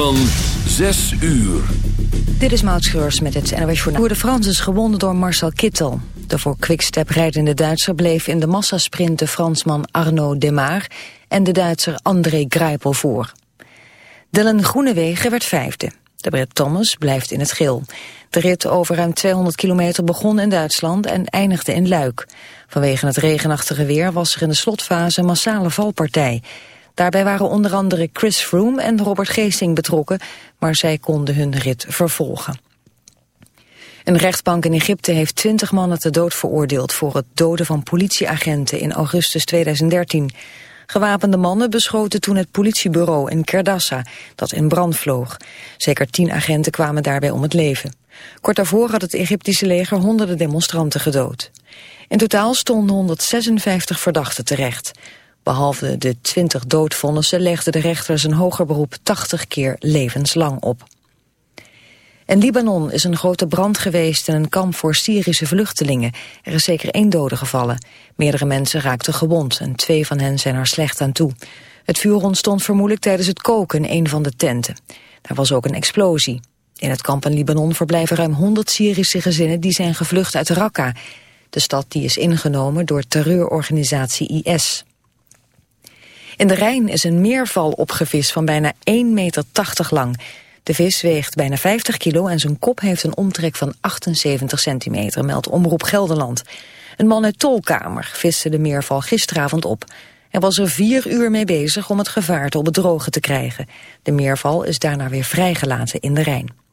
Van 6 uur. Dit is Maud Schreurs met het NOS Journaal. De France is gewonnen door Marcel Kittel. De voor Quickstep rijdende Duitser bleef in de massasprint de Fransman Arnaud Demar en de Duitser André Greipel voor. Dylan Groenewegen werd vijfde. De Brit Thomas blijft in het geel. De rit over ruim 200 kilometer begon in Duitsland en eindigde in Luik. Vanwege het regenachtige weer was er in de slotfase een massale valpartij. Daarbij waren onder andere Chris Froome en Robert Geesing betrokken, maar zij konden hun rit vervolgen. Een rechtbank in Egypte heeft twintig mannen te dood veroordeeld voor het doden van politieagenten in augustus 2013. Gewapende mannen beschoten toen het politiebureau in Kerdassa, dat in brand vloog. Zeker tien agenten kwamen daarbij om het leven. Kort daarvoor had het Egyptische leger honderden demonstranten gedood. In totaal stonden 156 verdachten terecht. Behalve de 20 doodvonnissen legde de rechter zijn hoger beroep 80 keer levenslang op. In Libanon is een grote brand geweest in een kamp voor Syrische vluchtelingen. Er is zeker één dode gevallen. Meerdere mensen raakten gewond en twee van hen zijn er slecht aan toe. Het vuur ontstond vermoedelijk tijdens het koken in een van de tenten. Daar was ook een explosie. In het kamp in Libanon verblijven ruim 100 Syrische gezinnen die zijn gevlucht uit Raqqa. De stad die is ingenomen door terreurorganisatie IS. In de Rijn is een meerval opgevist van bijna 1,80 meter lang. De vis weegt bijna 50 kilo en zijn kop heeft een omtrek van 78 centimeter, meldt Omroep Gelderland. Een man uit Tolkamer viste de meerval gisteravond op. Hij was er vier uur mee bezig om het gevaarte op het droge te krijgen. De meerval is daarna weer vrijgelaten in de Rijn.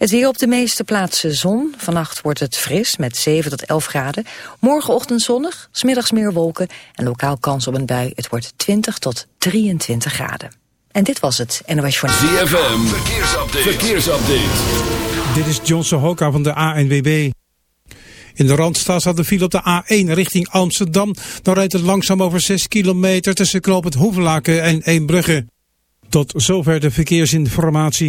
Het weer op de meeste plaatsen zon. Vannacht wordt het fris met 7 tot 11 graden. Morgenochtend zonnig, smiddags meer wolken en lokaal kans op een bui. Het wordt 20 tot 23 graden. En dit was het NOS Journal. ZFM, verkeersupdate. verkeersupdate. Dit is John Sohoka van de ANWB. In de Randstad staat de file op de A1 richting Amsterdam. Dan rijdt het langzaam over 6 kilometer tussen Knoop het Hoevelaken en Eembrugge. Tot zover de verkeersinformatie.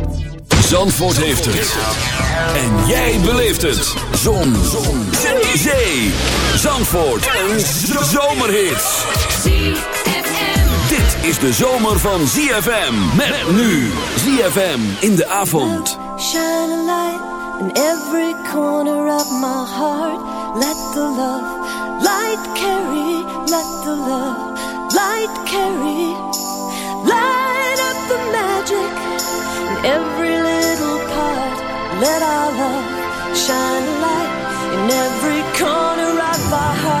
Zandvoort heeft het. En jij beleeft het. Zon. Zon. Zee. Zandvoort. Een zomerhit. Dit is de zomer van ZFM. Met nu ZFM in de avond. Shine a light in every corner of my heart. Let the love light carry. Let the love light carry. Let our love shine a light in every corner of our hearts.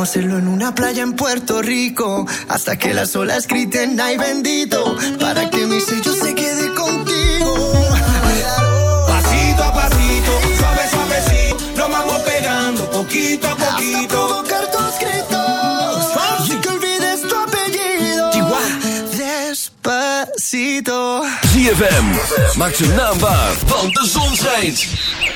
Vamos hacerlo en una playa en Puerto Rico. Hasta que las olas griten, ay bendito. Para que mi sello se quede contigo. Pasito a pasito, suave, suavecito. Nos vamos pegando poquito a poquito. Hasta provocar tus gritos. Y que olvides tu apellido. Despacito. ZFM, maak zijn naam want de zon schijnt.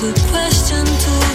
A question to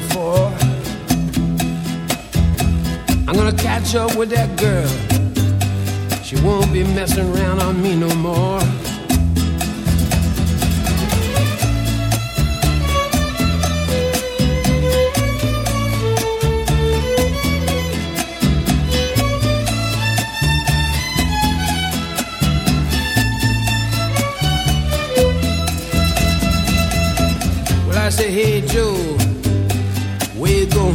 before. I'm gonna catch up with that girl. She won't be messing around on me no more.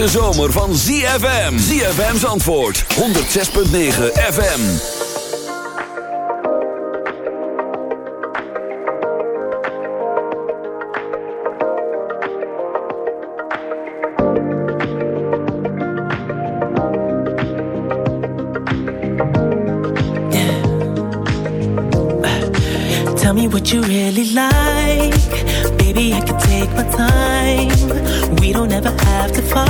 hete zomer van ZFM. ZFM's antwoord 106.9 FM. Tell me what you really like Baby, I can take my time We don't ever have to fight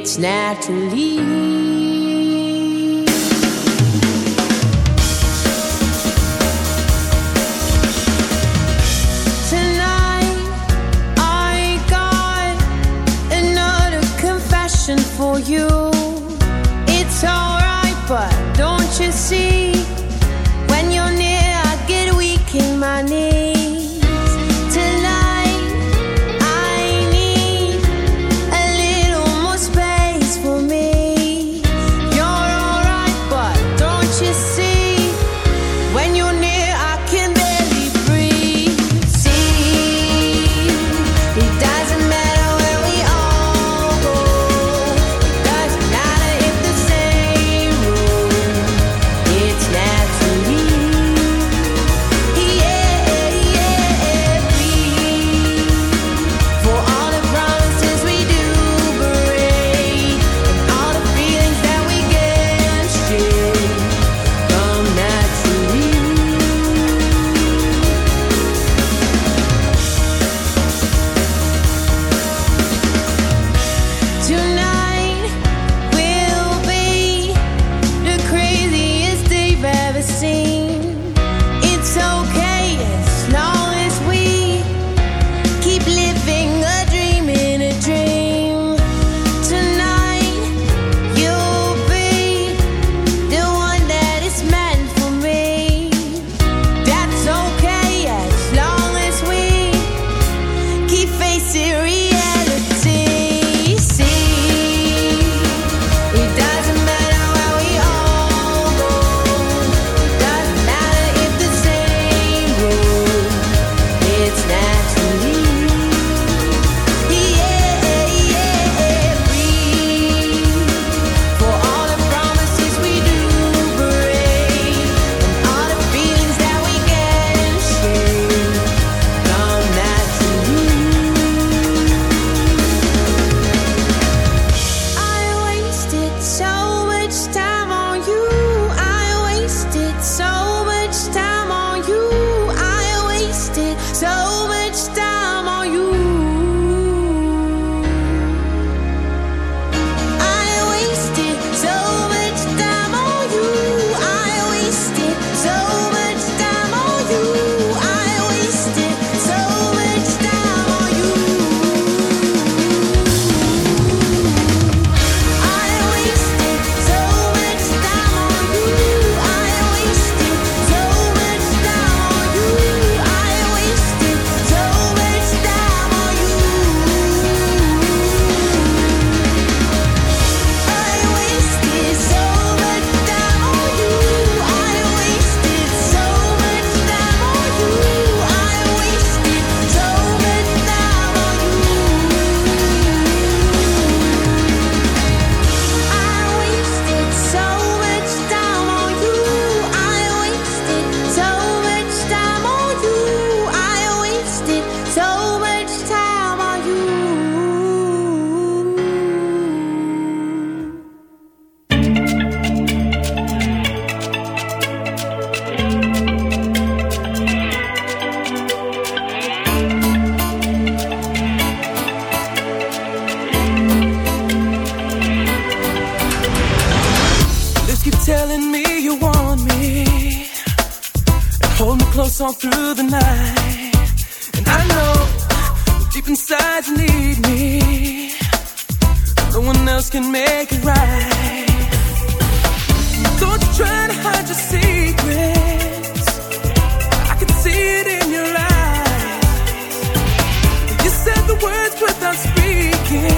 It's naturally. Without I'm speaking.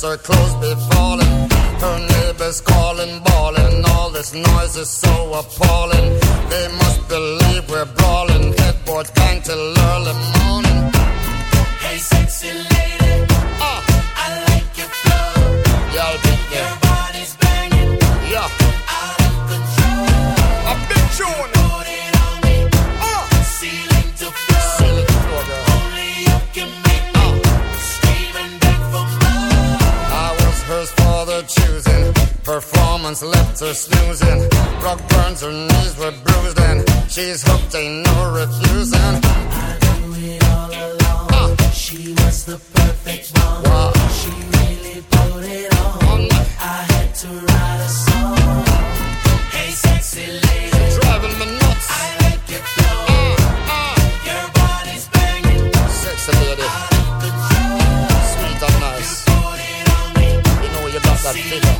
Glimpse, her clothes be falling. Her neighbors calling, bawling. All this noise is so appalling. They must believe we're brawling. Headboards bang till early morning. Hey, sexy Performance left her snoozing. Rock burns, her knees were bruised, and she's hooked, ain't no refusing. it all along. She was the perfect one. Wow. She really put it on. On. I had to write a song. Hey, sexy lady, Driving me nuts. I like flow. Ah, ah. Your body's banging, Sexy lady, out of control. sweet and nice. Put it on me, You know you got that figure,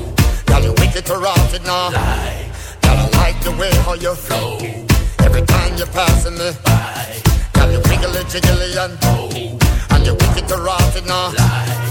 Girl, you wicked to rot it now. Girl, I like the way how you flow. Every time you're passing me by. Girl, you wiggly jiggly and oh, and you wicked to rot it now. Girl,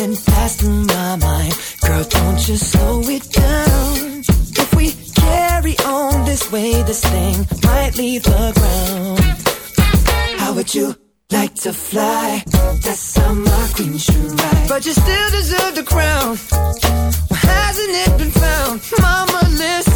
And fast in my mind. Girl, don't you slow it down. If we carry on this way, this thing might leave the ground. How would you like to fly? That's how my queen should ride. But you still deserve the crown. Well, hasn't it been found? Mama, listen.